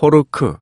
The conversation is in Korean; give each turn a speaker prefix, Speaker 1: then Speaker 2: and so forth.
Speaker 1: 호르크